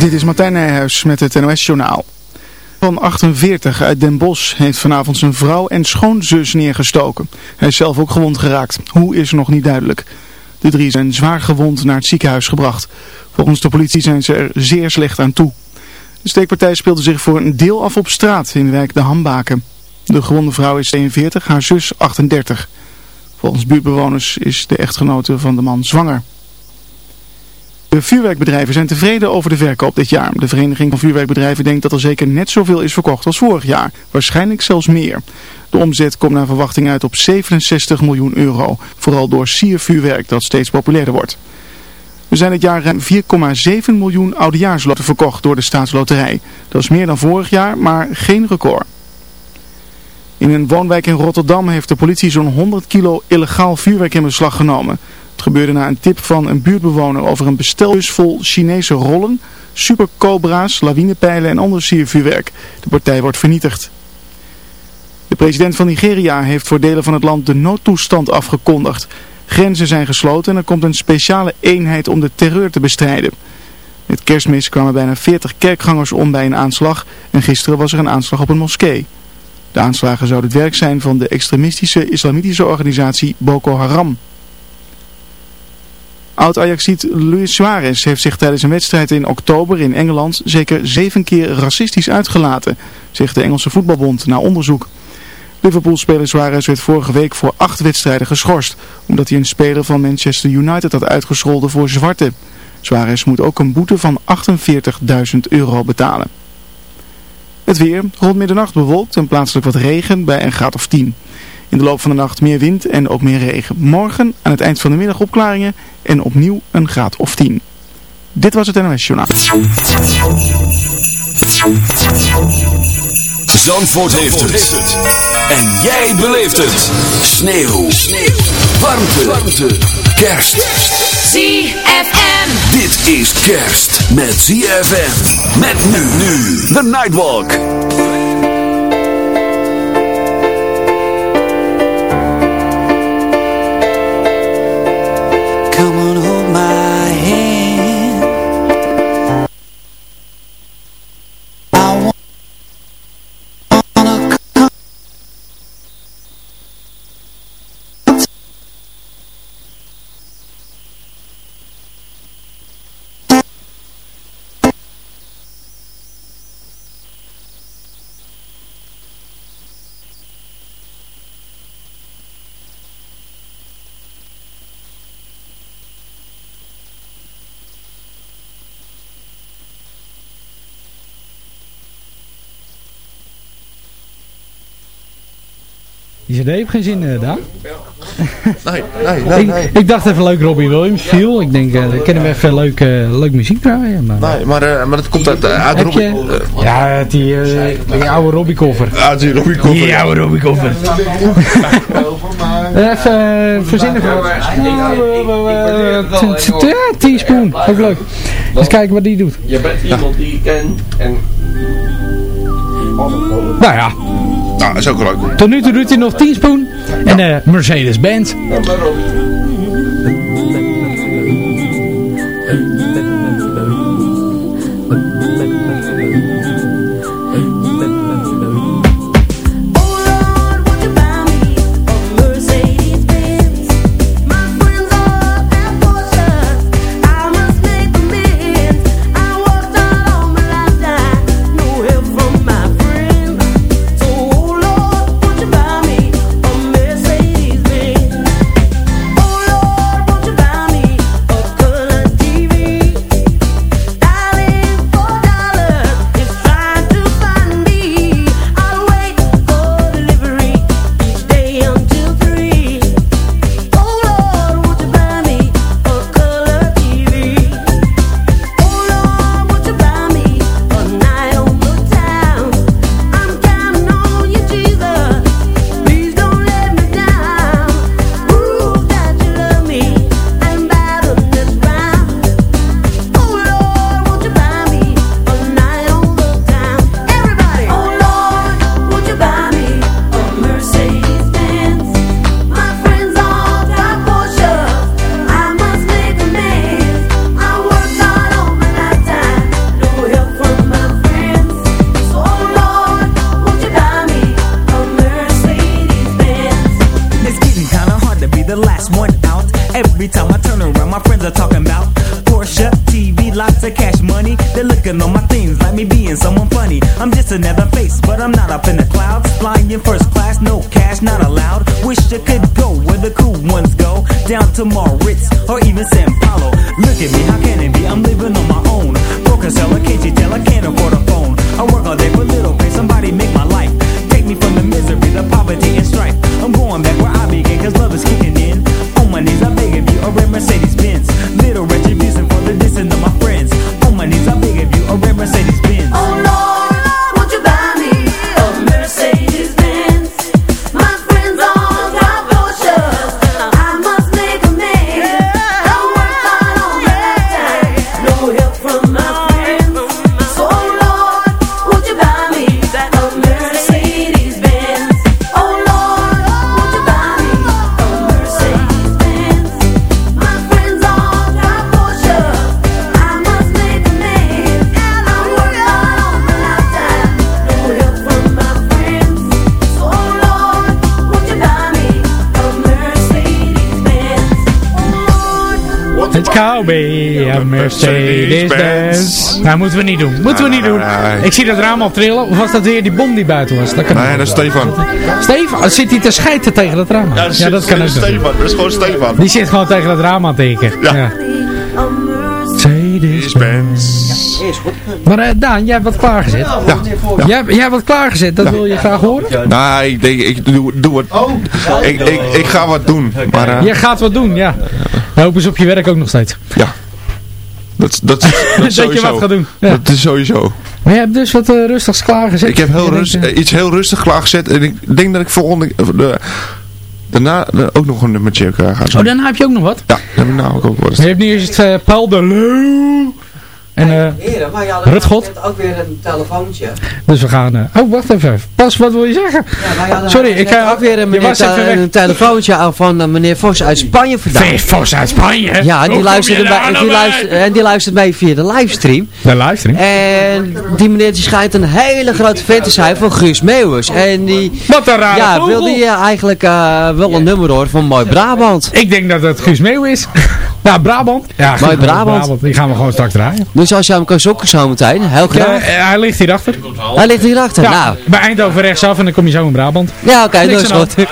Dit is Martijn Nijhuis met het NOS-journaal. Van 48 uit Den Bosch heeft vanavond zijn vrouw en schoonzus neergestoken. Hij is zelf ook gewond geraakt. Hoe is nog niet duidelijk. De drie zijn zwaar gewond naar het ziekenhuis gebracht. Volgens de politie zijn ze er zeer slecht aan toe. De steekpartij speelde zich voor een deel af op straat in de wijk De Hambaken. De gewonde vrouw is 42, haar zus 38. Volgens buurtbewoners is de echtgenote van de man zwanger. De vuurwerkbedrijven zijn tevreden over de verkoop dit jaar. De Vereniging van Vuurwerkbedrijven denkt dat er zeker net zoveel is verkocht als vorig jaar. Waarschijnlijk zelfs meer. De omzet komt naar verwachting uit op 67 miljoen euro. Vooral door siervuurwerk dat steeds populairder wordt. Er zijn dit jaar ruim 4,7 miljoen oudejaarsloten verkocht door de staatsloterij. Dat is meer dan vorig jaar, maar geen record. In een woonwijk in Rotterdam heeft de politie zo'n 100 kilo illegaal vuurwerk in beslag genomen. Gebeurde na een tip van een buurtbewoner over een bestelbus vol Chinese rollen, supercobra's, lawinepijlen en ander siervuurwerk. De partij wordt vernietigd. De president van Nigeria heeft voor delen van het land de noodtoestand afgekondigd. Grenzen zijn gesloten en er komt een speciale eenheid om de terreur te bestrijden. Met kerstmis kwamen bijna 40 kerkgangers om bij een aanslag en gisteren was er een aanslag op een moskee. De aanslagen zouden het werk zijn van de extremistische islamitische organisatie Boko Haram. Oud-Ajaxiet Luis Suarez heeft zich tijdens een wedstrijd in oktober in Engeland zeker zeven keer racistisch uitgelaten, zegt de Engelse voetbalbond na onderzoek. Liverpool-speler Suarez werd vorige week voor acht wedstrijden geschorst, omdat hij een speler van Manchester United had uitgescholden voor zwarte. Suarez moet ook een boete van 48.000 euro betalen. Het weer, rond middernacht bewolkt en plaatselijk wat regen bij een graad of 10. In de loop van de nacht meer wind en ook meer regen. Morgen aan het eind van de middag opklaringen en opnieuw een graad of 10. Dit was het NOS Journaal. Zandvoort, heeft, het. En jij beleeft het. Sneeuw. Sneeuw. Warmte. Warmte. Kerst. ZFM. Dit is kerst met ZFM. Met nu nu. The Nightwalk. one who Die CD heeft geen zin, uh, Daan. Nee, nee, nee, nee. Ik, ik dacht even leuk Robbie Williams viel. Ik denk, uh, ik ken hem even leuk, uh, leuk muziek draaien. Maar, Nee, maar, eh, maar dat komt uit, uit Heb Robbie... je- ja, die, eh, die oude Robbie koffer. eh, uit die Robbie koffer. Die oude Robbie koffer. even uh, verzinnen voor Ja, teaspoon. Ook leuk. Eens kijken wat die doet. Je bent iemand die ik ken en Nou ja, Nou, dat is ook leuk. tot nu toe doet hij nog teaspoon. En de Mercedes-Benz. Mercedes-Benz Oh Kobe, een Mercedes-Benz. Nou, moeten we niet doen. Moeten we niet doen. nee. Ik zie dat raam al trillen. Of was dat weer die bom die buiten was? Dat kan Nee, dat is Stefan. Stefan, zit hij te schijten tegen dat raam? Ja, dat kan ook. Stefan. Dat is gewoon Stefan. Die zit gewoon tegen dat raam aan te tikken. Ja. Ja. Mercedes-Benz. Maar eh, Daan, jij hebt wat klaargezet. Ja. Jij, jij hebt wat klaargezet, dat wil je graag horen? Nou, ik denk, ik doe, doe wat. Ik, ik, ik ga wat doen. Maar Jij gaat wat doen, ja. Hoop eens op je werk ook nog steeds. ja. Dat, dat, dat, je wat gaat doen. Ja. Dat is sowieso. Maar je hebt dus wat eh, rustigs klaargezet. Ik heb heel rust, denkt, eh, eh, iets heel rustig klaargezet. En ik denk dat ik volgende... De, daarna ook nog een nummertje ga Oh, doen. daarna heb je ook nog wat. Ja, dat heb ik namelijk ook eens. Je hebt nu eerst eh, Paul de Leeuw. En, eh, Heren, maar ja, dan Rutgod? net ook weer een telefoontje. dus we gaan... eh, oh, wacht even. Pas, wat wil je zeggen? Ja, Sorry, ik net ga ook weer een, meneer te- een telefoontje aan van eh, meneer Vos uit Spanje vandaan. Veer Vos uit Spanje. Ja, die luisterde, kom je daar bij, nou die, bij? luistert, en die luistert mee via de livestream. De livestream. En die meneer die schijnt een hele grote fan te zijn van Guus Meeuwis. En die Wat een rare ja, wilde je eigenlijk eh, wel een nummer horen van Mooi Brabant. Ik denk dat het Guus Meeuw is. Ja, Brabant. Ja, Mooi Brabant. Die gaan we gewoon straks draaien. Dus als je hem kan zoeken zometeen, heel Ja, graag. eh, hij ligt hierachter. Hij ligt hierachter. Ja, Nou, bij Eindhoven rechtsaf en dan kom je zo in Brabant. ja oké, dat is goed.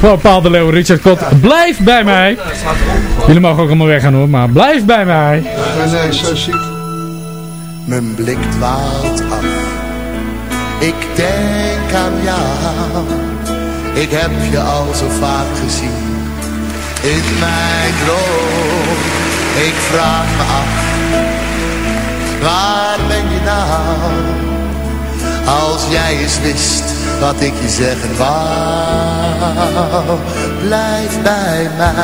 Voor Paul de Leeuw, Richard Kot, blijf bij mij. Jullie mogen ook allemaal weggaan hoor, maar blijf bij mij. Nee, zo ziet. Mijn blik dwaalt af. Ik denk aan jou. Ik heb je al zo vaak gezien. In mijn droom. Ik vraag me af. Waar ben je nou? Als jij eens wist wat ik je zeggen wou. Blijf bij mij.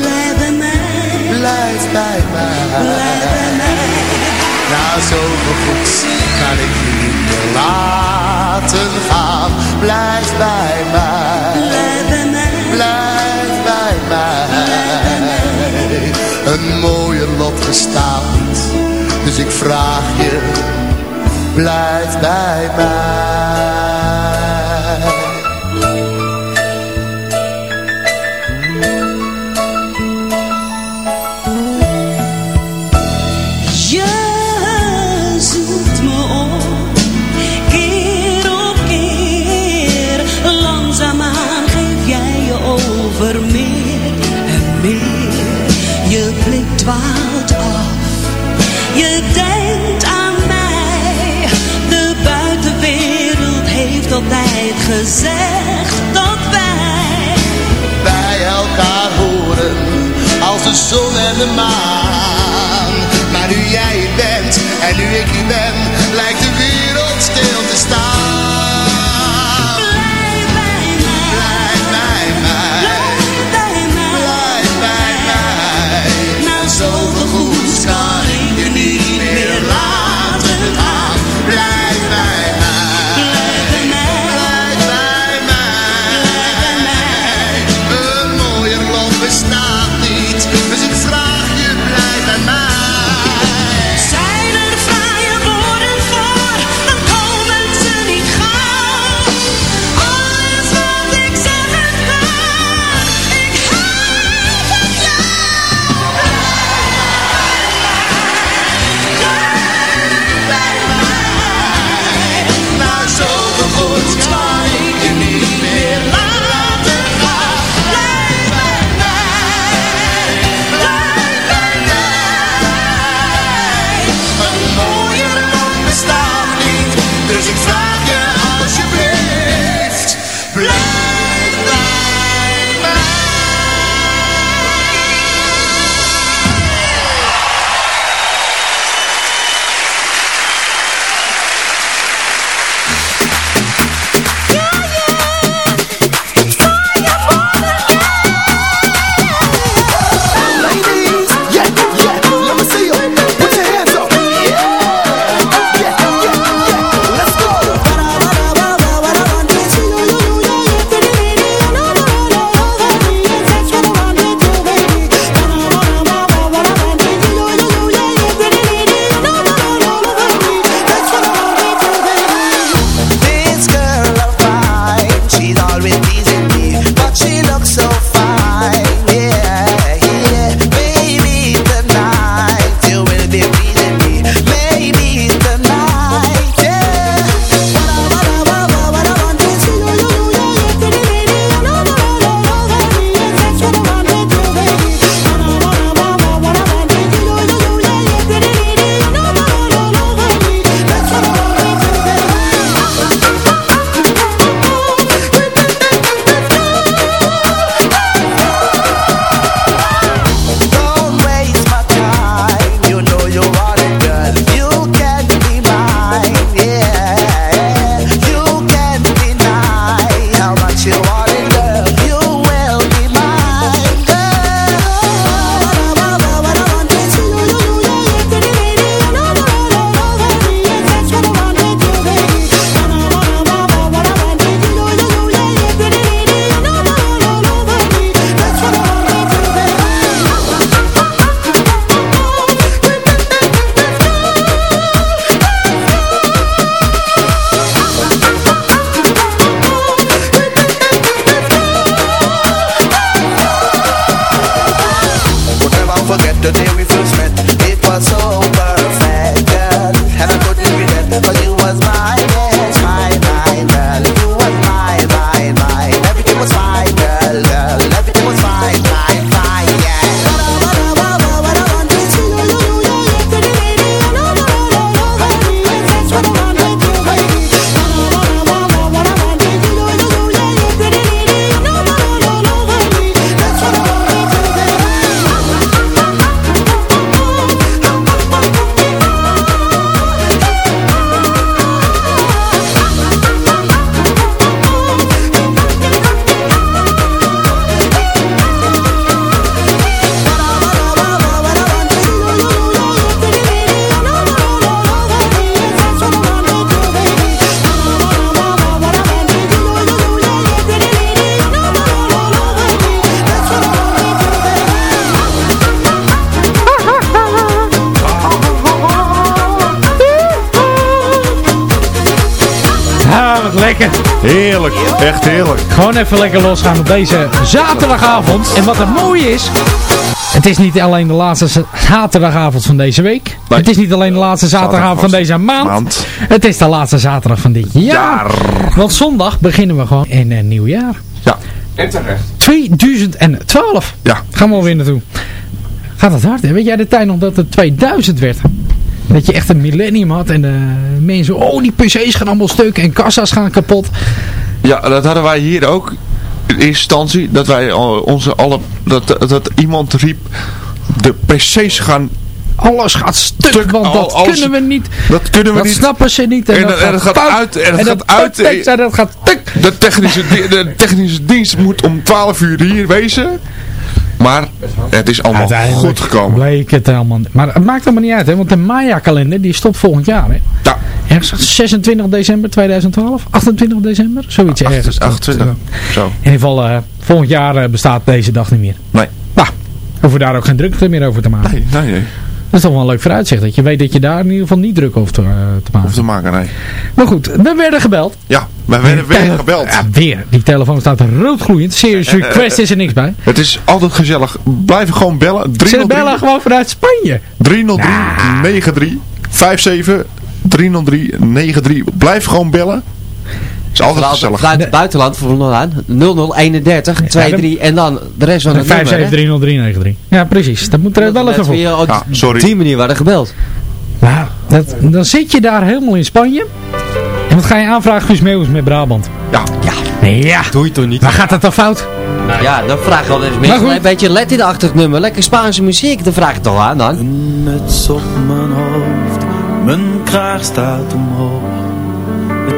Blijf bij mij. Blijf bij mij. Nou, zoveel goeds kan ik je niet meer laten gaan. Blijf bij mij. Blijf bij mij. Een mooier lot bestaat niet. Dus ik vraag je. Blijf bij mij. Gezegd dat wij bij elkaar horen als de zon en de maan. Maar nu jij het bent en nu ik hier ben, lijkt Heerlijk, echt heerlijk. Gewoon even lekker losgaan op deze zaterdagavond. En wat het mooie is... Het is niet alleen de laatste za- zaterdagavond van deze week. Nee. Het is niet alleen de laatste zaterdagavond van deze maand. Maand. Het is de laatste zaterdag van dit jaar. Want zondag beginnen we gewoon in een nieuw jaar. Ja, En terecht. 2012. ja. Gaan we alweer naartoe. Gaat het hard, hè? Weet jij de tijd nog dat het 2000 werd? Dat je echt een millennium had en de mensen, oh die pc's gaan allemaal stuk en kassa's gaan kapot. Ja, dat hadden wij hier ook in eerste instantie. Dat wij onze alle, dat, dat iemand riep, de pc's gaan, Alles gaat stuk, Stuk, want dat alles- kunnen we niet. dat kunnen we Dat niet. snappen ze niet. En, En dat, dat- en dat gaat uit, en dat dat gaat uit, en dat gaat tuk. De technische, de technische dienst moet om 12 uur hier wezen. Maar het is allemaal goed gekomen. bleek het helemaal niet. Maar het maakt allemaal niet uit, hè? want de Maya-kalender die stopt volgend jaar. Hè? Ja, Ergens 26 december 2012, 28 december, zoiets ergens. 28. Zo. In ieder geval, eh, volgend jaar eh, bestaat deze dag niet meer. Nee. Nou, hoeven we daar ook geen druk meer over te maken. Nee, nee, nee. Dat is toch wel een leuk vooruitzicht. Dat je weet dat je daar in ieder geval niet druk over te, eh, te maken. Te maken, nee. Maar goed, we werden gebeld. Ja, wij werden weer gebeld. Ja, weer. Die telefoon staat roodgloeiend. Serious request is er niks bij. Het is altijd gezellig. Blijf gewoon bellen. Ze 303 bellen gewoon vanuit Spanje. 303 93 57 303 93. Blijf gewoon bellen. Het is altijd gezellig. vanuit het buitenland voor aan. 0031 23 en dan de rest van het nummer. hè? 5730393. Ja, precies. Dat moet er wel even voor. op Ja, sorry. die manier waren gebeld. Nou, dat, dan zit je daar helemaal in Spanje. En wat ga je aanvragen, Guus met Brabant? Ja. Ja, Ja. doe je toch niet? Maar gaat dat dan fout? Ja, dan vraag je wel eens goed. een beetje let in achter het nummer. Lekker Spaanse muziek, dan vraag je toch aan dan. Een muts op mijn hoofd, mijn kraag staat omhoog.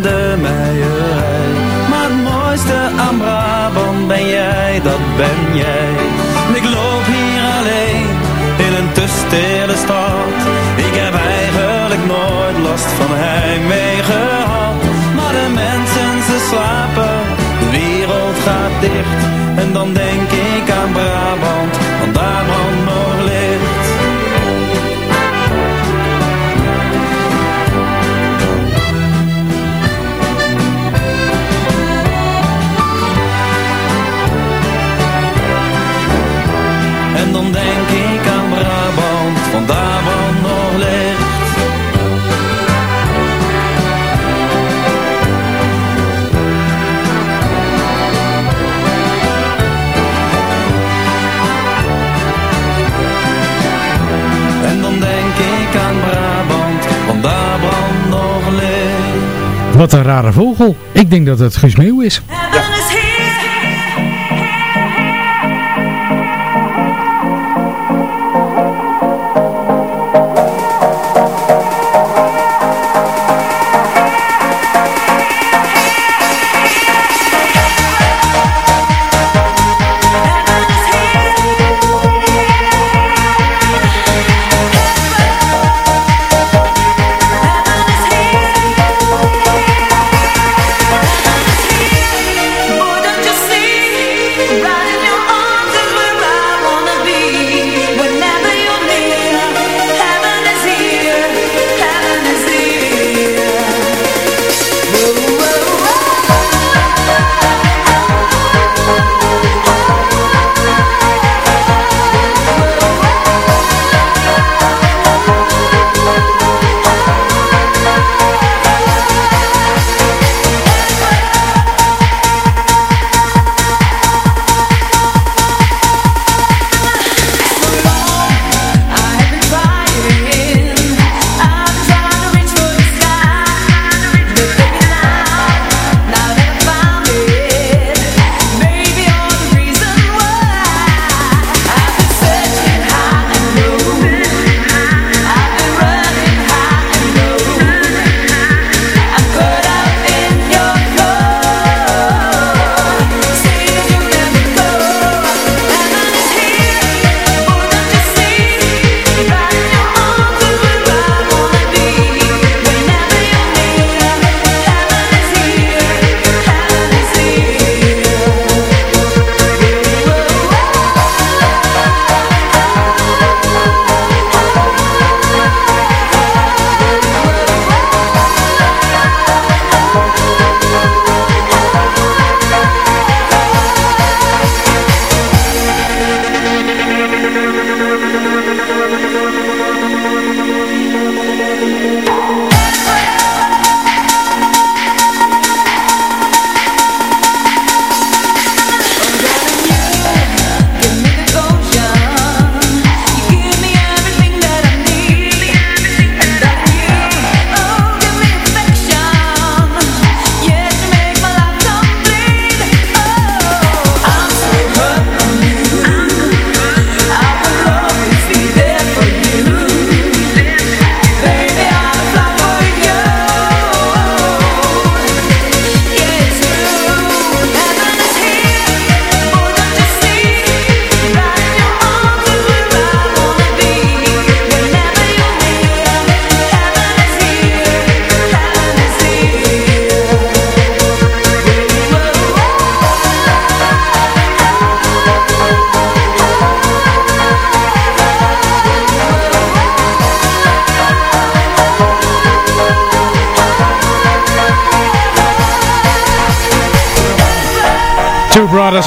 de meierij. Maar het mooiste aan Brabant ben jij, dat ben jij. Ik loop hier alleen in een te stille stad. Ik heb eigenlijk nooit last van heimwee gehad. Maar de mensen ze slapen, de wereld gaat dicht. En dan denk ik aan Brabant, Wat een rare vogel. Ik denk dat het Guus Meeuw is.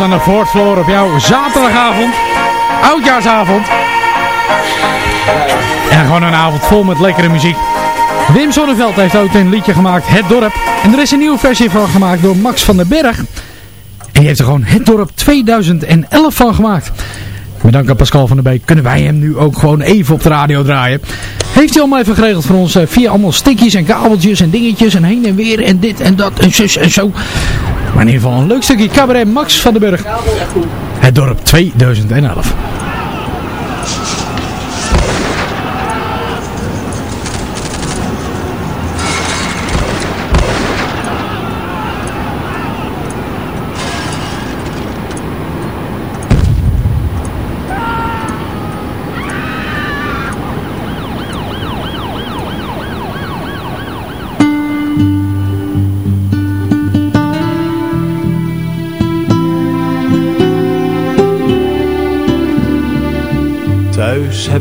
Aan de fourth floor op jouw zaterdagavond. Oudjaarsavond. En gewoon een avond vol met lekkere muziek. Wim Sonneveld heeft ook een liedje gemaakt, Het Dorp. En er is een nieuwe versie van gemaakt door Max van den Berg. En die heeft er gewoon Het Dorp 2011 van gemaakt. Met dank aan Pascal van der Beek kunnen wij hem nu ook gewoon even op de radio draaien. Heeft hij allemaal even geregeld voor ons eh, via allemaal stikjes en kabeltjes en dingetjes en heen en weer en dit en dat en zus en zo. Maar in ieder geval een leuk stukje cabaret Max van den Burg. Het dorp 2011.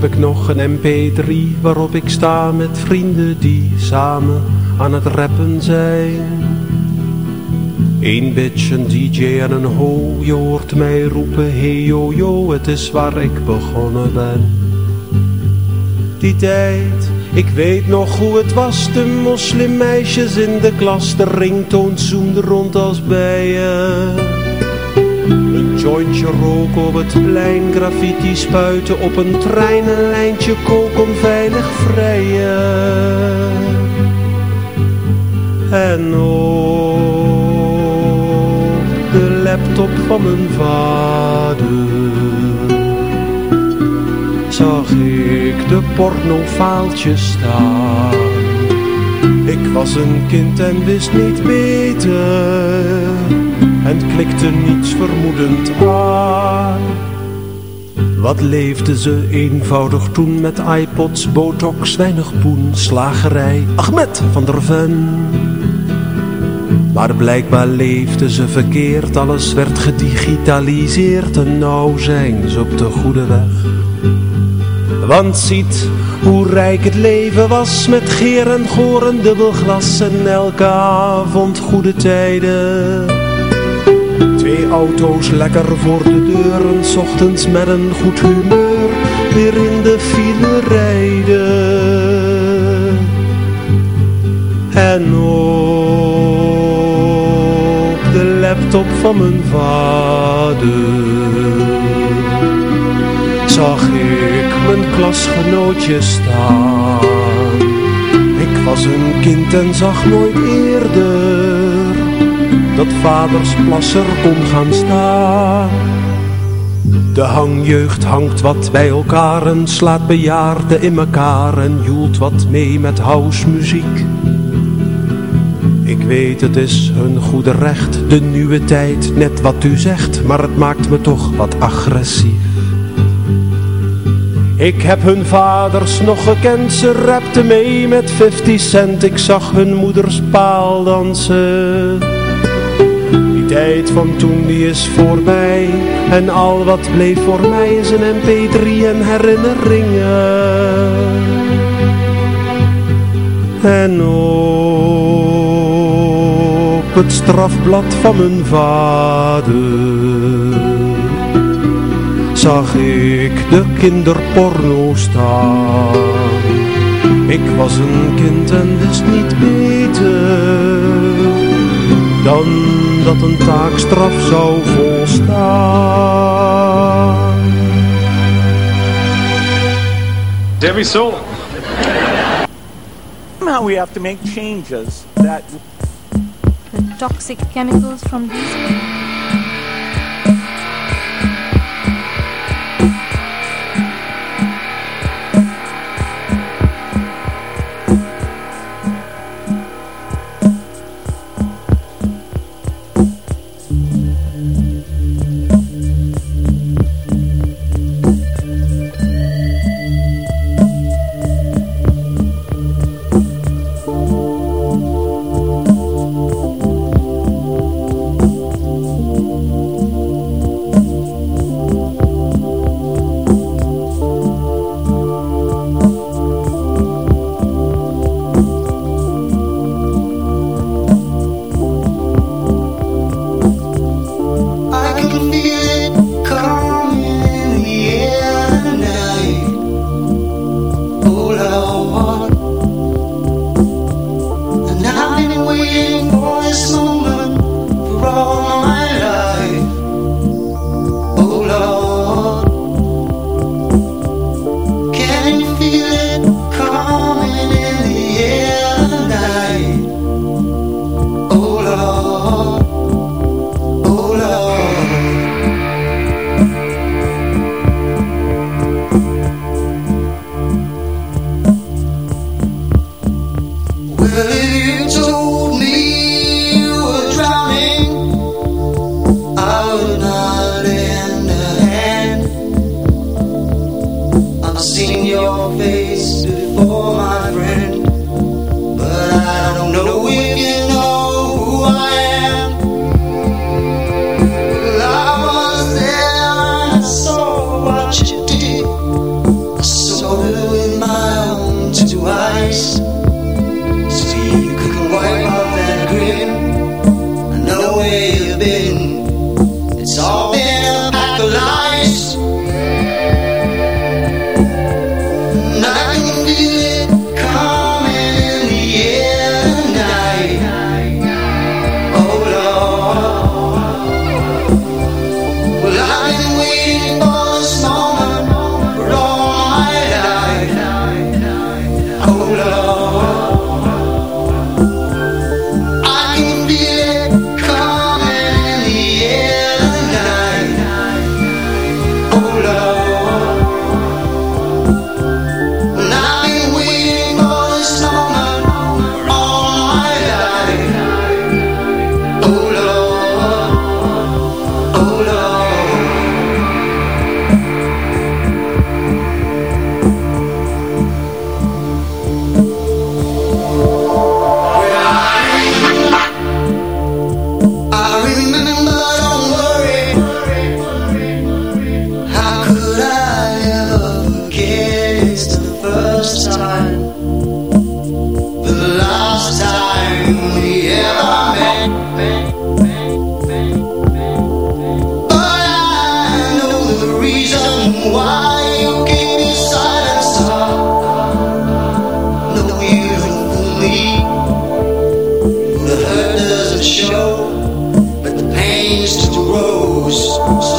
Heb ik nog een mp3 waarop ik sta met vrienden die samen aan het rappen zijn. Eén bitch, een dj en een ho, je hoort mij roepen, hey yo yo, het is waar ik begonnen ben. Die tijd, ik weet nog hoe het was, de moslimmeisjes in de klas, de ringtoon zoemde rond als bijen. Jointje rook op het plein, graffiti spuiten op een trein, een lijntje kook om veilig vrijen. En op de laptop van mijn vader zag ik de pornofaaltjes staan. Ik was een kind en wist niet beter en klikte niets vermoedend aan. Wat leefde ze eenvoudig toen met iPods, botox, weinig poen, slagerij, Ahmed van der Ven. Maar blijkbaar leefde ze verkeerd, alles werd gedigitaliseerd en nou zijn ze op de goede weg. Want ziet hoe rijk het leven was met geer en goor en dubbelglas en elke avond goede tijden. Twee auto's lekker voor de deur 's ochtends met een goed humeur weer in de file rijden. En op de laptop van mijn vader zag ik mijn klasgenootjes staan. Ik was een kind en zag nooit eerder dat vaders plasser kon gaan staan. De hangjeugd hangt wat bij elkaar en slaat bejaarden in elkaar en joelt wat mee met housemuziek. Ik weet het is hun goede recht, de nieuwe tijd, net wat u zegt, maar het maakt me toch wat agressief. Ik heb hun vaders nog gekend, ze rapten mee met 50 cent. Ik zag hun moeders paal dansen. Tijd van toen die is voorbij. En al wat bleef voor mij is een mp3 en herinneringen. En op het strafblad van mijn vader zag ik de kinderporno staan. Ik was een kind en wist niet beter dan dat een taakstraf zou volstaan. Debbie Soul. Somehow we have to make changes that The toxic chemicals from these This Jesus.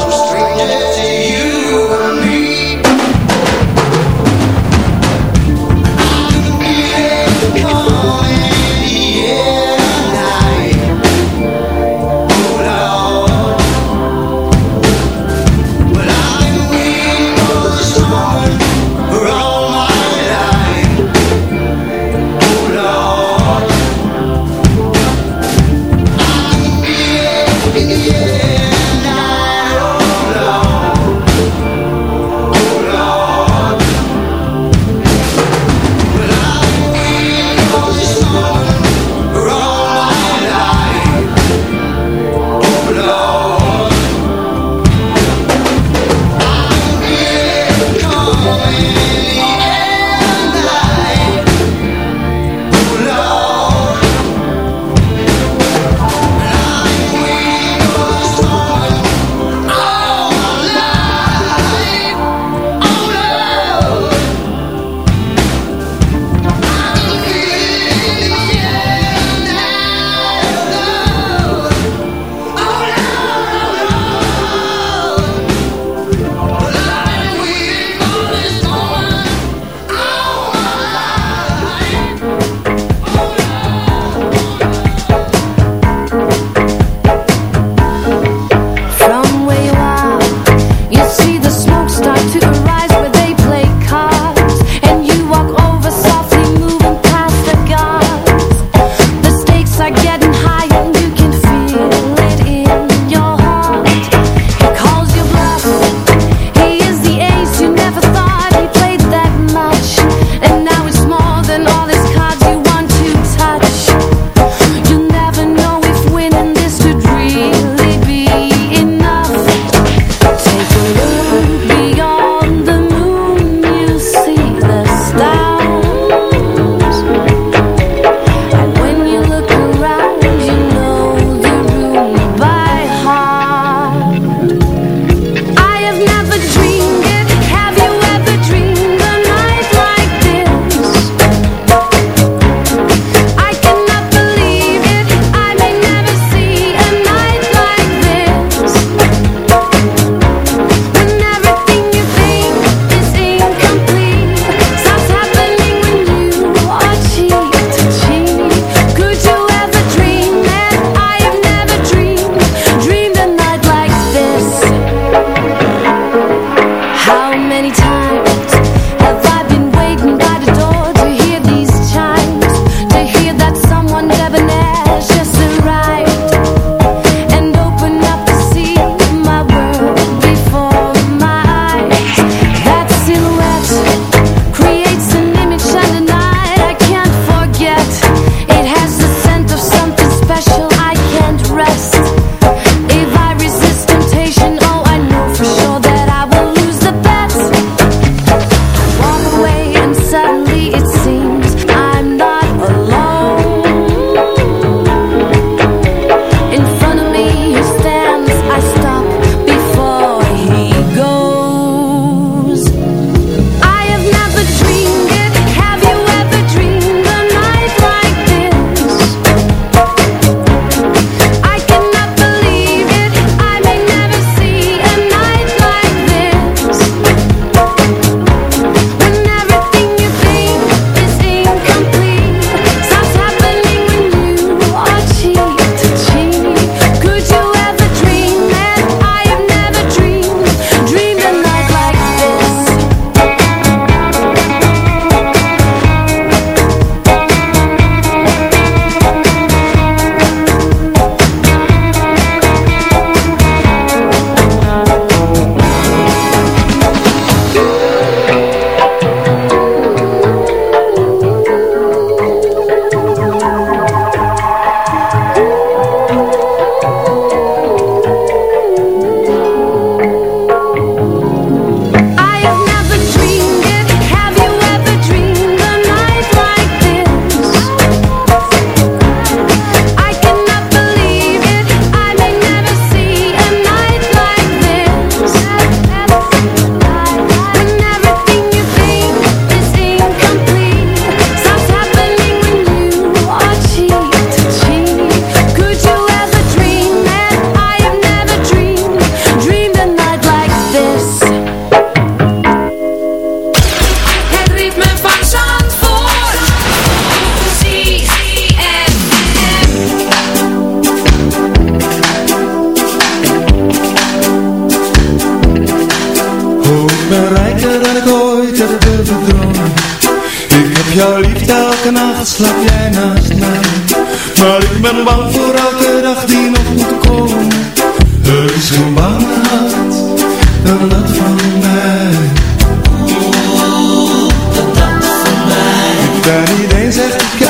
Ik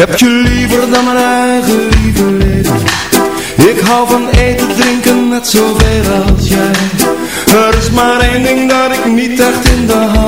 heb je liever dan mijn eigen lieve leven. Ik hou van eten, drinken, net zoveel als jij. Er is maar één ding dat ik niet echt in de hand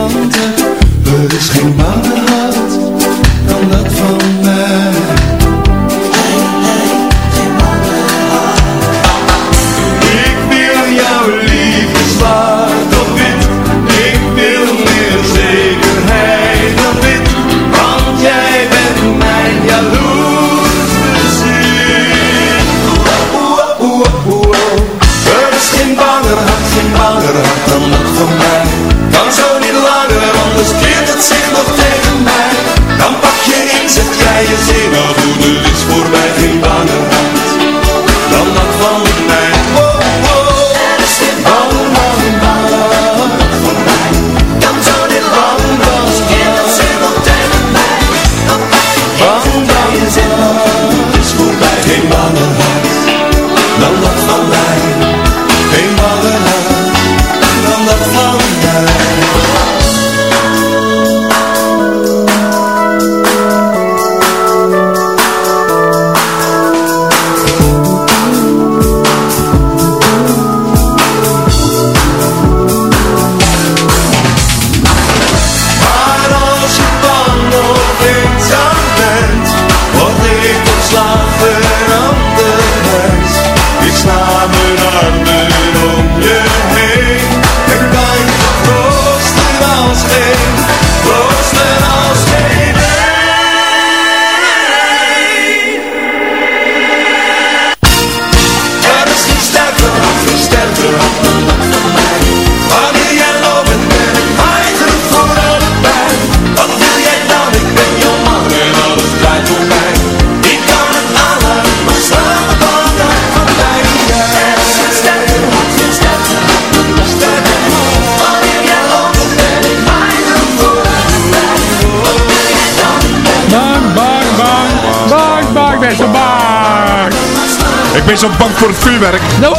zo bang voor het vuurwerk. No.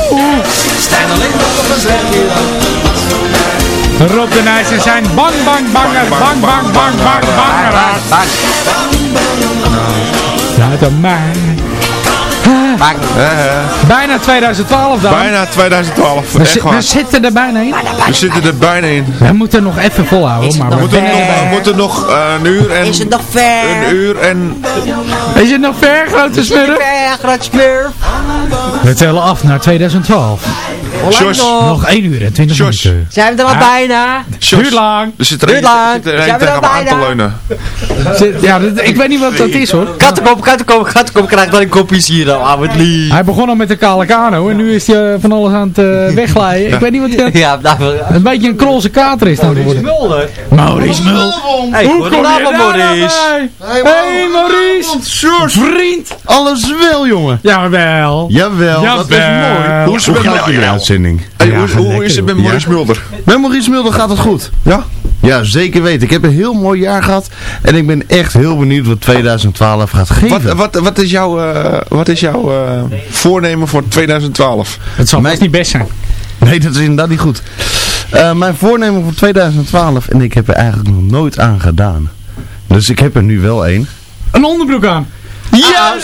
Stijn alleen nog op een zwemje. Rob de Nijssen zijn bang, bang, banger. Bang, bang, bang, bang, banger. De mij. Bijna 2012 dan. Bijna 2012. We, zi- zitten er bijna in. We zitten er bijna in. We moeten nog even volhouden. Maar We moeten nog, we er moeten nog eh, een uur en... Is het nog ver? Een uur en... Is het nog ver, grote smurf? Ver, groot smurf. We tellen af naar 2012. Hoe lang Jos. nog? Nog 1 uur en 20 Jos. minuten. Zijn we er al Ja. bijna? Duurt lang. Er zit er Duurt lang. zit er Zijn we tegen er me aan te bijna? leunen. Zit- Ja, dat- ik weet niet wat dat is hoor. Kattenkop, kattenkop, kattenkop krijgt dan een kopjes hier dan. Ah, wat lief. Hij begon al met de kale kano en nu is hij eh, van alles aan het wegglijden. Ik weet niet wat hij... Ja, nou, Een beetje een krolse kater is dan geworden. Mulder. Maurice Mul. Hey, Hoe kom je daar Maurice? nou bij? Hey Maurice. Vriend. Alles wel, jongen. Jawel. Jawel, dat is mooi. Hoe, hoe gaat jullie uitzending? Hey, Ja, hoe, gaat hoe lekker, is het met. Maurice Mulder? Met Maurice Mulder gaat het goed. Ja? Ja, zeker weten. Ik heb een heel mooi jaar gehad. En ik ben echt heel benieuwd wat 2012 gaat geven. Wat, wat, wat is jouw, eh, wat is jouw eh, voornemen voor 2012? Het zal best niet best zijn. Nee, dat is inderdaad niet goed. Eh, mijn voornemen voor 2012, en ik heb er eigenlijk nog nooit aan gedaan. Dus ik heb er nu wel één. Een onderbroek aan. Ja!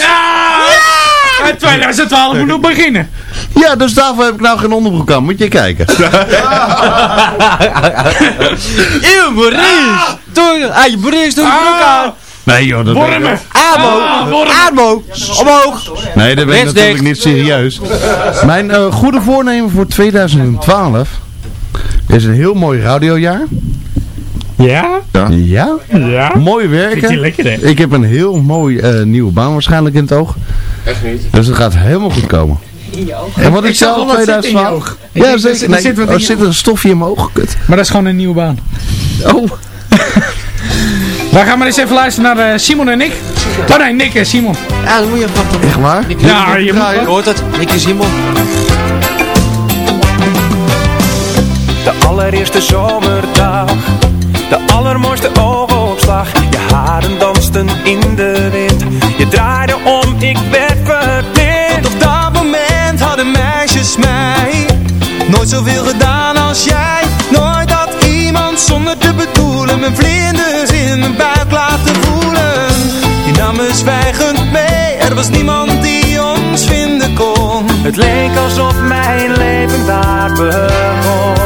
Ja! 2012 moet nog beginnen. Ja, dus daarvoor heb ik nou geen onderbroek aan. Moet je kijken. Eeuw, Maurice! Doe, ah, je Maurice, doe je broek aan. Nee joh, dat Wormen. Ademo, Ah, omhoog. Nee, dat ben ik natuurlijk dicht. niet serieus. Mijn eh, goede voornemen voor 2012 is een heel mooi radiojaar. Ja? Ja? Ja? Mooi werken. Vind je lekker, hè? Ik heb een heel mooi eh, nieuwe baan waarschijnlijk in het oog. Echt niet. Dus het gaat helemaal goed komen. En wat ik, Ik zag zelf al wat zit in je 2012... oog. Ik Ja, er zit- er Nee, zit wat in er je zit een stofje in mijn oog. Kut. Maar dat is gewoon een nieuwe baan. Oh. We gaan maar eens even luisteren naar eh, Simon en Nick. Oh nee, Nick en Simon. Ja, dan moet je Echt waar? Ja, je moet Je hoort het, Nicky Simon. De allereerste zomerdag, de allermooiste Je haren dansten in de wind, je draaide om, ik werd verblind. Op dat moment hadden meisjes mij Nooit zoveel gedaan als jij. Nooit had iemand zonder te bedoelen Mijn vlinders in mijn buik laten voelen. Je nam me zwijgend mee. Er was niemand die ons vinden kon. Het leek alsof mijn leven daar begon.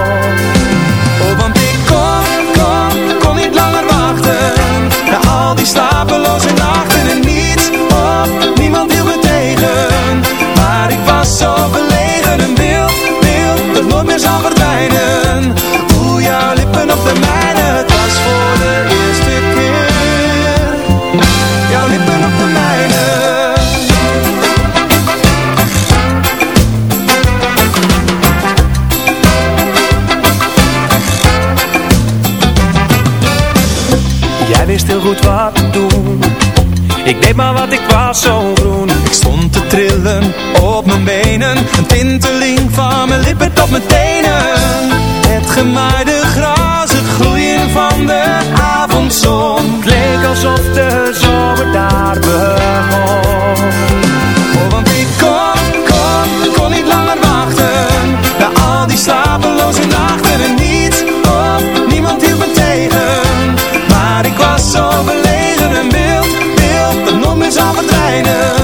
Ik deed maar wat ik was zo groen. Ik stond te trillen op mijn benen. Een tinteling van mijn lippen tot mijn tenen. Het gemaaide gras, het gloeien van de avondzon. Het leek alsof de love.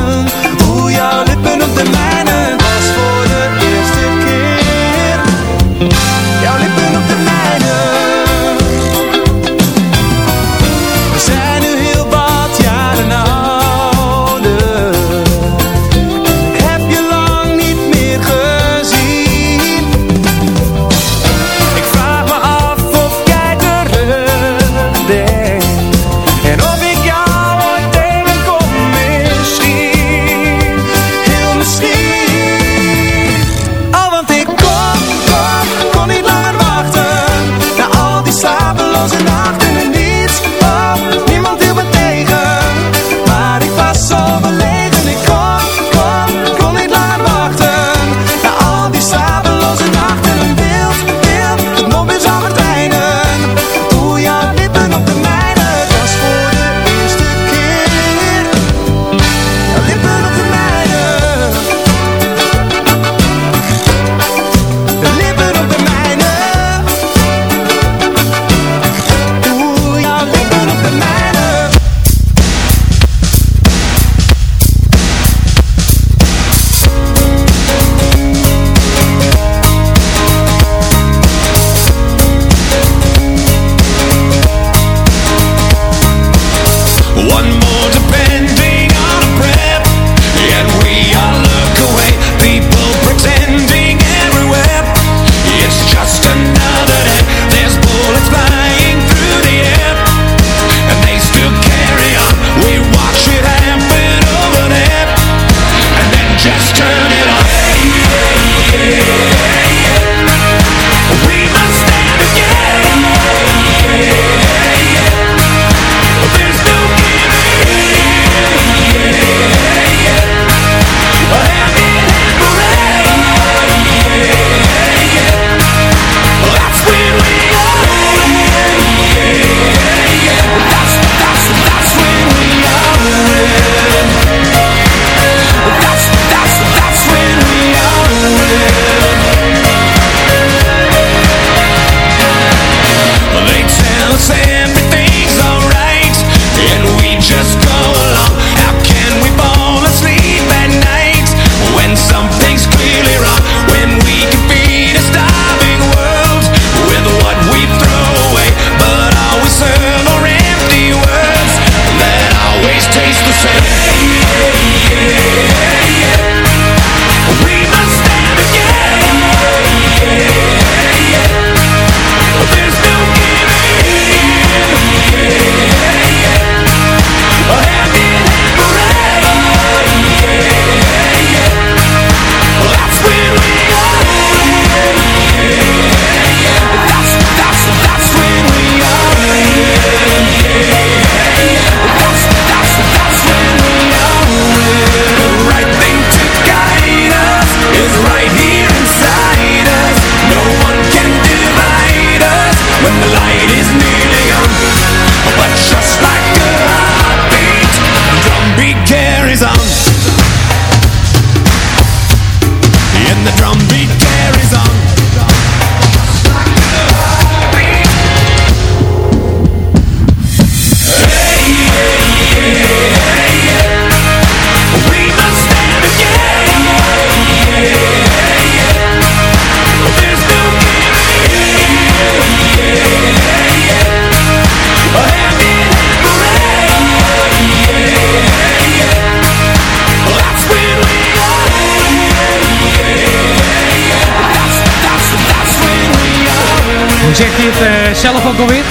Zelf ook alweer?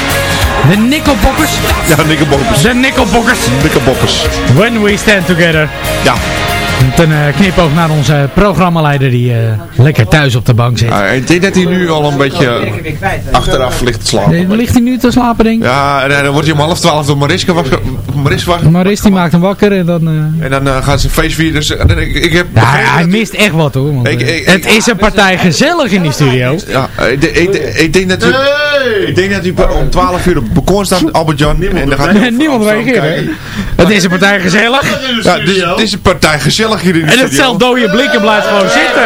De Nickelbockers. Ja, Nickelbockers. De Nickelbockers. Nickelbockers. When we stand together. Ja. Met een uh, knipoog naar onze programmaleider die uh, lekker thuis op de bank zit. Ja, ik denk dat hij nu al een beetje achteraf ligt te slapen. Nee, ligt hij nu te slapen, denk ik? Ja, en dan wordt hij om half twaalf door Mariska wakker. Mariska wakker. Maris die maakt hem wakker en dan... Uh... En dan gaan ze feest vieren. Dus, ik, ik heb ja, hij mist echt wat hoor. Want, ik, ik, het is een partij gezellig in die studio. Ja, ik, ik denk dat hij... Hey. Ik denk dat hij om 12 uur op het balkon staat, Albert Jan. En dan gaat niemand reageren. Het is een partij gezellig. Ja, het is een partij gezellig hier in de En het stel dode blikken blijft gewoon zitten.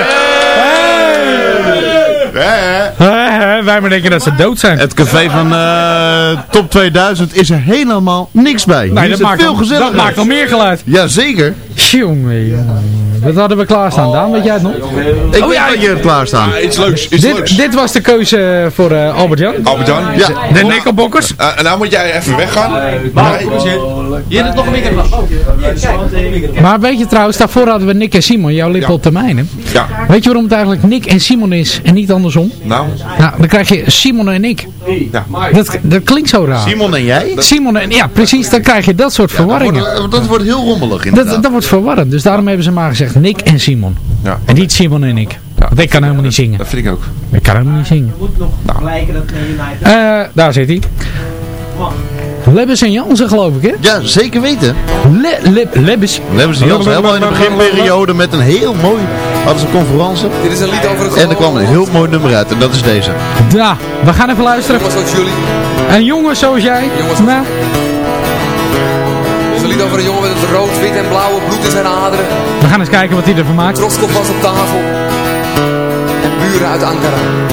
Hey. Wij maar denken dat ze dood zijn. Het café van uh, Top 2000 is er helemaal niks bij. Nee, dat, maakt veel al, dat maakt al meer geluid. Jazeker. Jongen, jongen. Wat hadden we klaarstaan, Daan? Weet jij het nog? Ik oh, weet ja, dat je het klaarstaan. Ja, iets leuks, iets dit, leuks. dit was de keuze voor uh, Albert Jan. Albert Jan? Ja. De Nickelbokkers. Uh, en nou moet jij even weggaan. Maar, je hebt nog een microfoon. Maar weet je trouwens, daarvoor hadden we Nick en Simon, jouw lippen ja. op termijn. Hè? Ja. Weet je waarom het eigenlijk Nick en Simon is en niet andersom? Nou? Nou, dan krijg je Simon en ik. Ja. Dat, dat klinkt zo raar. Simon en jij? Simon en, ja precies, dan krijg je dat soort ja, verwarringen. Dat wordt, dat wordt heel rommelig inderdaad. Dat, dat wordt verwarrend, dus daarom hebben ze maar gezegd Nick en Simon. Ja. En niet Simon en ik. Ja. Want ik kan helemaal niet zingen. Dat vind ik ook. Ik kan helemaal niet zingen. moet nog nou. lijken dat United... Uh, daar zit hij. Lebbes en Jansen geloof ik hè? Ja, zeker weten. Le, le, Lebbes. Lebbes en Jansen, helemaal in de beginperiode met een heel mooi, hadden ze een conferentie. Dit is een lied over het En er kwam een heel mooi nummer uit en dat is deze. Ja, we gaan even luisteren. Jongens zoals jullie. En jongens zoals jij. Jongens nou. Het een lied over een jongen met het rood, wit en blauwe bloed in zijn aderen. We gaan eens kijken wat hij ervan maakt. Troskop was op tafel. En buren uit Ankara.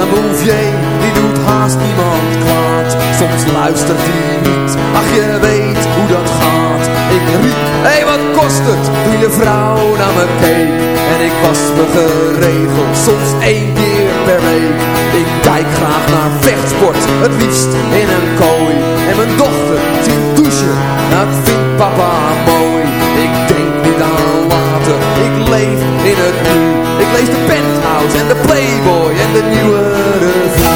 Een bouvier, die doet haast niemand kwaad Soms luistert hij niet, ach je weet hoe dat gaat Ik riep, hé hey, wat kost het, toen je vrouw naar me keek En ik was me geregeld, soms één keer Ik kijk graag naar vechtsport, het liefst in een kooi. En mijn dochter ziet douchen, dat vindt papa mooi. Ik denk niet aan later, ik leef in het nu. Ik lees de penthouse en de playboy en de nieuwe revue.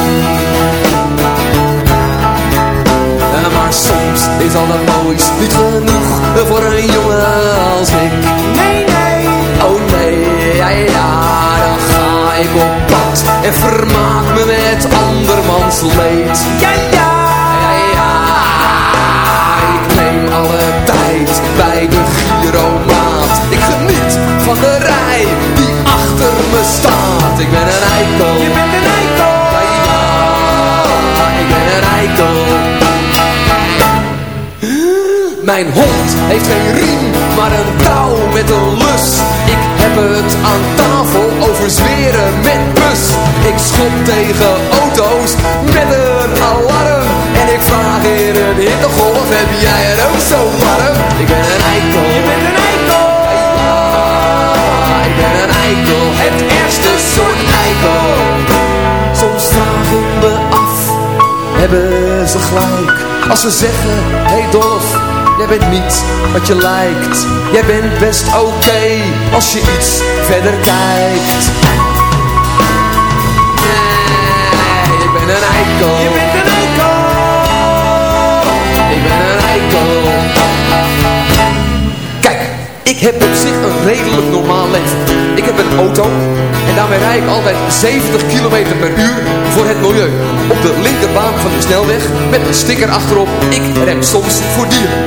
Maar soms is al dat moois niet genoeg voor een jongen als ik. Nee, nee, oh nee, ja, ja, dan ga ik op En vermaak me met andermans leed. Ja, ja, ja, ja. Ik neem alle tijd bij de giromaat. Ik geniet van de rij die achter me staat. Ik ben een eikel. Je bent een eikel. Ja, ja, ik ben een eikel. Mijn hond heeft geen riem, maar een touw met een lus Ik heb het aan tafel over zweren met bus. Ik schop tegen auto's met een alarm. En ik vraag in een hittegolf, heb jij het ook zo warm? Ik ben een eikel. Je bent een eikel. Ik ben een eikel. Het ergste soort eikel. Soms vraag ik me af Hebben ze gelijk? Als ze zeggen, hey Dolf Jij bent niet wat je lijkt. Jij bent best oké okay Als je iets verder kijkt. Nee, ik ben een eikel. Je bent een eikel. Ik ben een eikel ik heb op zich een redelijk normaal leven. Ik heb een auto En daarmee rijd ik altijd 70 km per uur Voor het milieu. Op de linkerbaan van de snelweg Met een sticker achterop Ik rem soms voor dieren.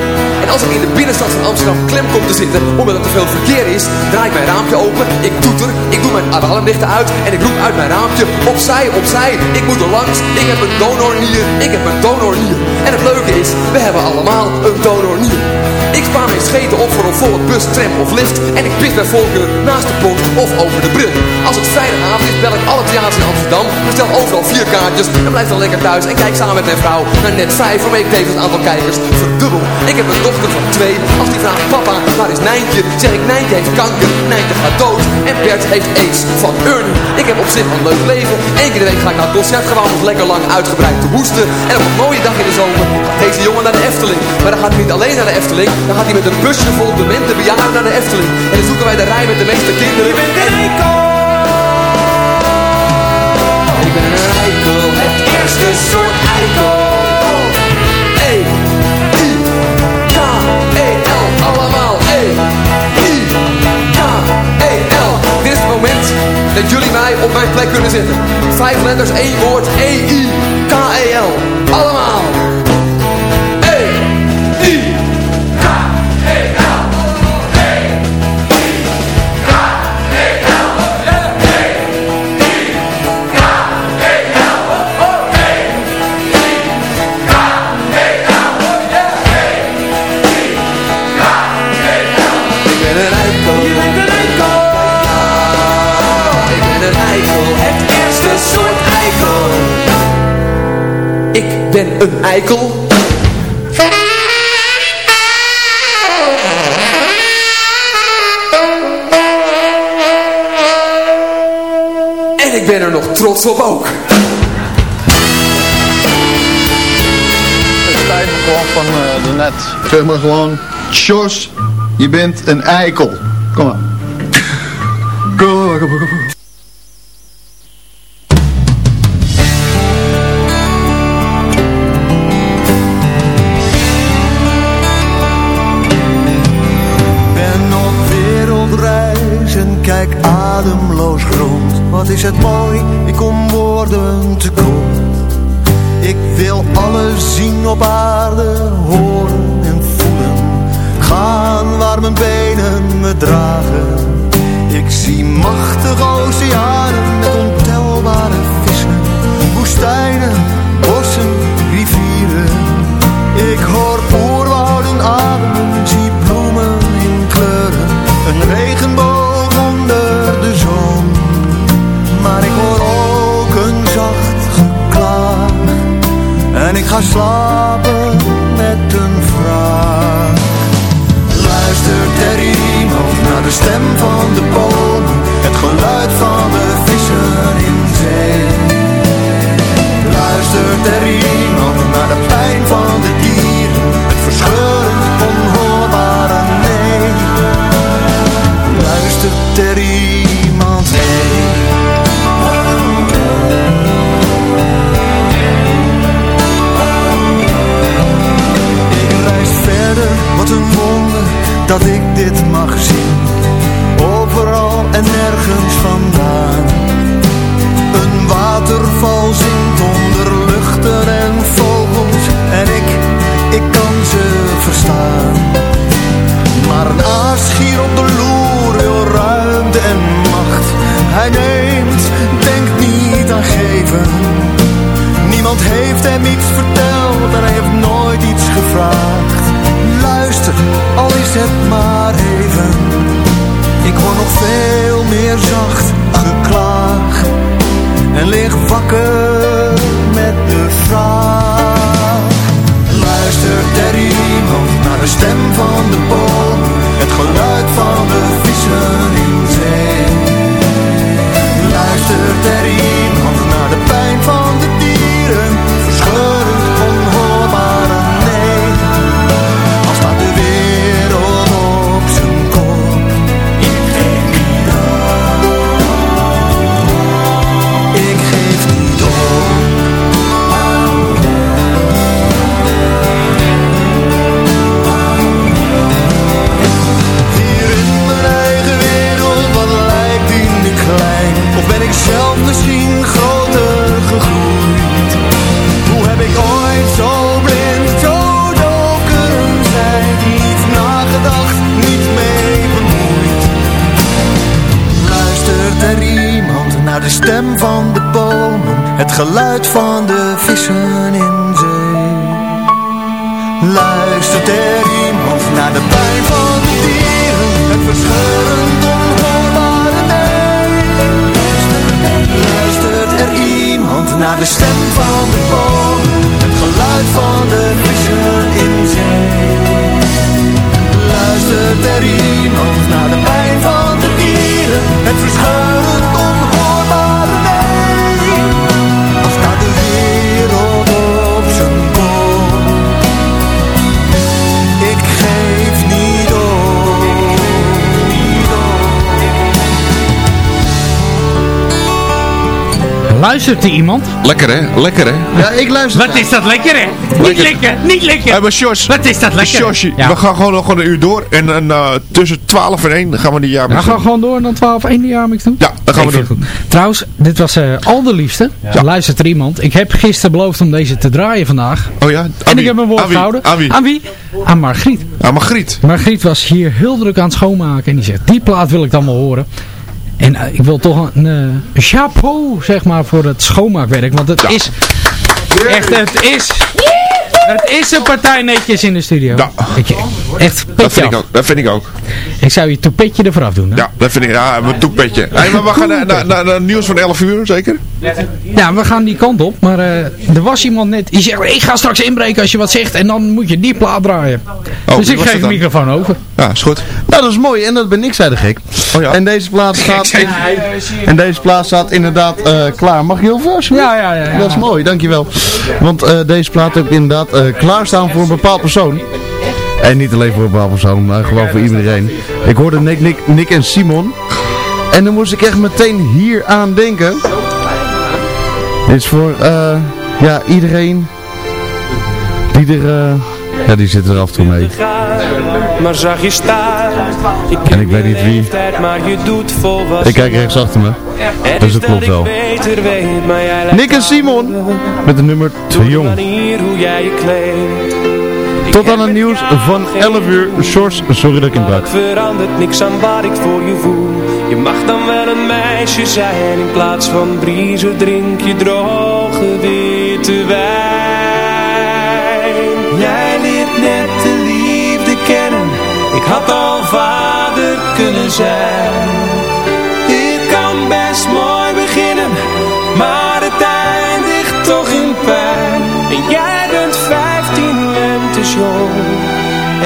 En als ik in de binnenstad van Amsterdam klem kom te zitten Omdat er te veel verkeer is Draai ik mijn raampje open Ik toeter Ik doe mijn alarmlichten uit En ik roep uit mijn raampje Opzij, opzij Ik moet er langs Ik heb een donornier Ik heb een donornier. En het leuke is We hebben allemaal een donornier Ik spaar mijn scheten op voor een volle bus, tram of lift. En ik pis bij voorkeur naast de pot of over de bril Als het vrijdagavond is bel ik alle theaters in Amsterdam. Bestel overal vier kaartjes En blijf dan lekker thuis. En kijk samen met mijn vrouw Naar net vijf waarmee ik tevens het aantal kijkers verdubbel. Ik heb een dochter van twee. Als die vraagt papa, waar is Nijntje? Zeg ik Nijntje heeft kanker, Nijntje gaat dood En Bert heeft aids van Ernie Ik heb op zich een leuk leven. Eén keer de week ga ik naar het concert gewoon nog lekker lang uitgebreid te hoesten. En op een mooie dag in de zomer gaat deze jongen naar de Efteling. Maar dan gaat hij niet alleen naar de Efteling dan gaat hij met een busje vol demente bejaarden naar de Efteling. En dan zoeken wij de rij met de meeste kinderen. Je bent een eikel! Ik ben een eikel, het eerste soort eikel. E, I, K, E, L, allemaal. E, I, K, E, L. Dit is het moment dat jullie mij op mijn plek kunnen zetten. Vijf letters, één woord, E, I, K, E, L. Allemaal. Ben een eikel. En ik ben er nog trots op ook. Het spijt me gewoon van uh, de net. Zeg maar gewoon, Sjors, je bent een eikel. Kom maar. Kom maar, kom maar, kom maar. De stem van de bomen? Het geluid van de vissen in zee? Luistert er iemand naar de pijn van de dieren? Het verscheurend onhoorbare nee. Luistert er iemand naar de stem van de boom? Het geluid van de vissen in zee. Luistert er iemand naar de pijn van de dieren? Het verscheurend Luistert er iemand? Lekker hè, lekker hè. Ja, ik luister. Wat is dat lekker hè? Niet lekker, niet lekker. Hey, maar Sjors, Wat is dat lekker? Sjosje, Ja. we gaan gewoon nog een uur door. En, en eh, tussen 12 en 1 gaan we die jaar Ja, gaan we gewoon door naar 12 1 jaarmix doen? Ja, dat gaan we doen. het goed. Trouwens, dit was eh Alderliefste. Luistert er iemand? Ik heb gisteren beloofd om deze te draaien vandaag. Oh ja? en ik heb mijn woord Aan wie? gehouden. Aan wie? Aan wie? Aan Margriet. Aan Margriet. Margriet was hier heel druk aan het schoonmaken. En die zegt, die plaat wil ik dan wel horen. En eh, ik wil toch een eh, chapeau, zeg maar, voor het schoonmaakwerk. Want het is... Echt, het is... Het is een partij netjes in de studio. Ja. Echt, Dat vind, ik af. ook, dat vind ik ook. Ik zou je toepetje ervoor af doen. Hè? Ja, dat vind ik. Ja, mijn toepetje. Hey, maar we gaan naar, naar, naar, naar nieuws van 11 uur, zeker? Ja, we gaan die kant op. Maar eh, er was iemand net die zegt, ik ga straks inbreken als je wat zegt. En dan moet je die plaat draaien. Oh, dus ik geef de microfoon over. Ja, is goed. Nou, dat is mooi. En dat ben ik, zei de gek. Oh ja. En deze plaat staat, en deze plaat staat inderdaad eh, klaar. Mag je heel veel? Ja, ja, ja. ja. Dat is mooi, dankjewel. Want eh, deze plaat heb ik inderdaad klaarstaan voor een bepaald persoon. En niet alleen voor persoon, maar gewoon voor iedereen. Ik hoorde Nick, Nick, Nick en Simon. En dan moest ik echt meteen hier aan denken. Dit is voor eh, ja, iedereen die er... eh, ja, die zit er af en toe mee. Maar zag je staan. En ik weet niet wie. Ik kijk rechts achter me. Dus het klopt wel. Nick en Simon met de nummer te jong. Tot aan het nieuws van 11 uur. Sjors, sorry dat ik in brak. Verandert niks aan wat ik voor je voel. Je mag dan wel een meisje zijn. In plaats van briezen drink je droge witte wijn. Jij leert net de liefde kennen. Ik had al vader kunnen zijn.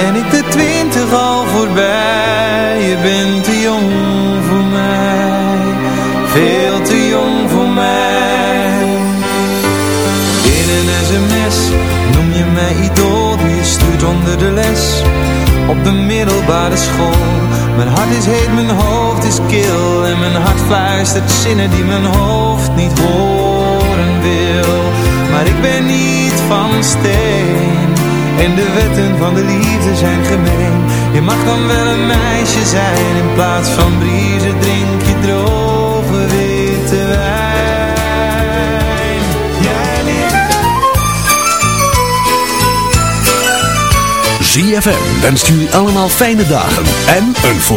En ik de twintig al voorbij. Je bent te jong voor mij. Veel te jong voor mij. In een sms noem je mij idool. Je stuurt onder de les Op de middelbare school. Mijn hart is heet, mijn hoofd is kil. En mijn hart fluistert zinnen die mijn hoofd niet horen wil. Maar ik ben niet van steen en de wetten van de liefde zijn gemeen. Je mag dan wel een meisje zijn In plaats van briezen drink je droge witte wijn. Jij ligt ZFM wenst jullie allemaal fijne dagen en een voor